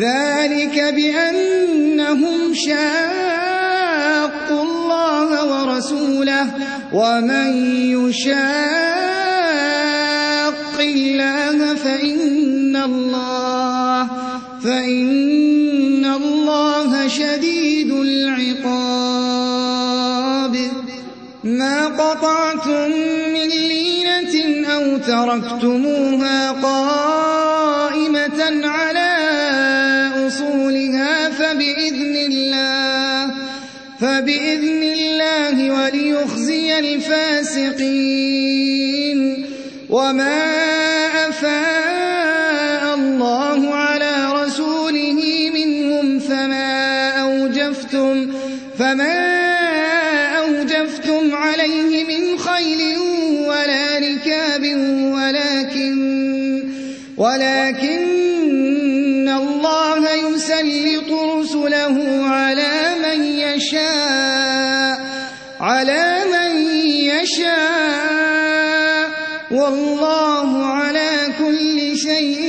ذلك بأنهم شاقوا الله ورسوله ومن يشاق الله فإن الله فإن الله شديد العقاب. ما قطعتم من لينة أو تركتموها قائمة فبإذن الله وليخزي الفاسقين. وما أفاء الله على رسوله منهم فما أوجفتم فما أوجفتم عليه من خيل ولا ركاب ولكن ولكن الله يسلط رسله على يشاء على من يشاء. والله على كل شيء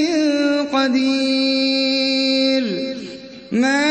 قدير. ما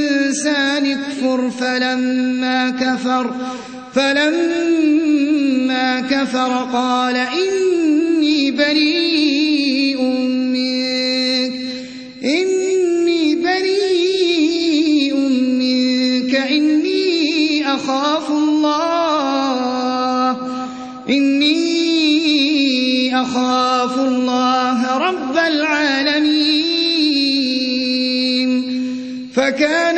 اكفر فلما كفر فلما كفر قال إني بريء منك إني بريء منك إني أخاف الله إني أخاف الله رب العالمين. فكان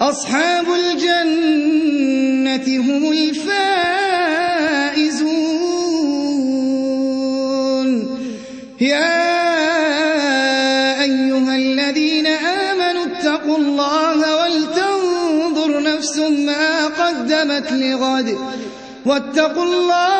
أصحاب الجنة هم الفائزون. يا أيها الذين آمنوا اتقوا الله ولتنظر نفس ما قدمت لغد. واتقوا الله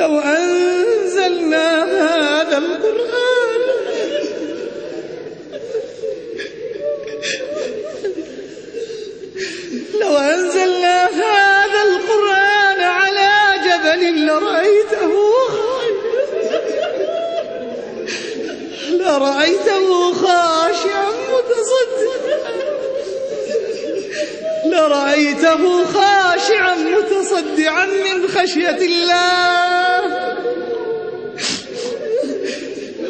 لو أنزلنا هذا القرآن. لو أنزلنا هذا القرآن على جبل لرأيته. لرأيته خاشعا متصدعا لرأيته خاشعا متصدعا من خشية الله.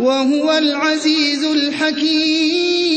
وهو العزيز الحكيم.